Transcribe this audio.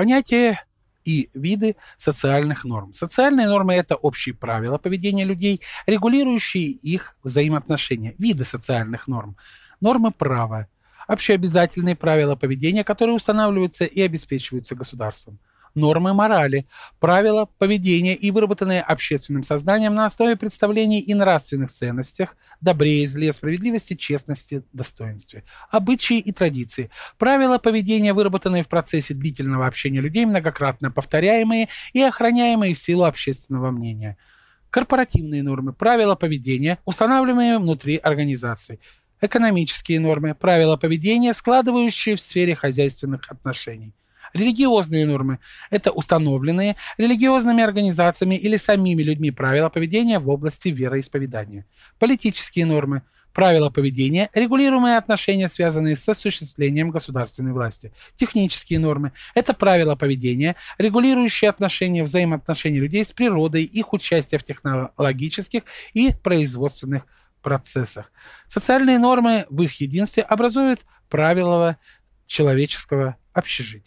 Понятие и виды социальных норм. Социальные нормы – это общие правила поведения людей, регулирующие их взаимоотношения. Виды социальных норм. Нормы права – общеобязательные правила поведения, которые устанавливаются и обеспечиваются государством нормы морали, правила поведения и выработанные общественным сознанием на основе представлений и нравственных ценностях, добре и зле, справедливости, честности, достоинстве, обычаи и традиции, правила поведения, выработанные в процессе длительного общения людей, многократно повторяемые и охраняемые в силу общественного мнения. Корпоративные нормы, правила поведения, устанавливаемые внутри организации – экономические нормы, правила поведения, складывающие в сфере хозяйственных отношений. Религиозные нормы – это установленные религиозными организациями или самими людьми правила поведения в области вероисповедания. Политические нормы – правила поведения, регулируемые отношения, связанные с осуществлением государственной власти. Технические нормы – это правила поведения, регулирующие отношения, взаимоотношения людей с природой, их участие в технологических и производственных процессах. Социальные нормы в их единстве образуют правила человеческого общежития.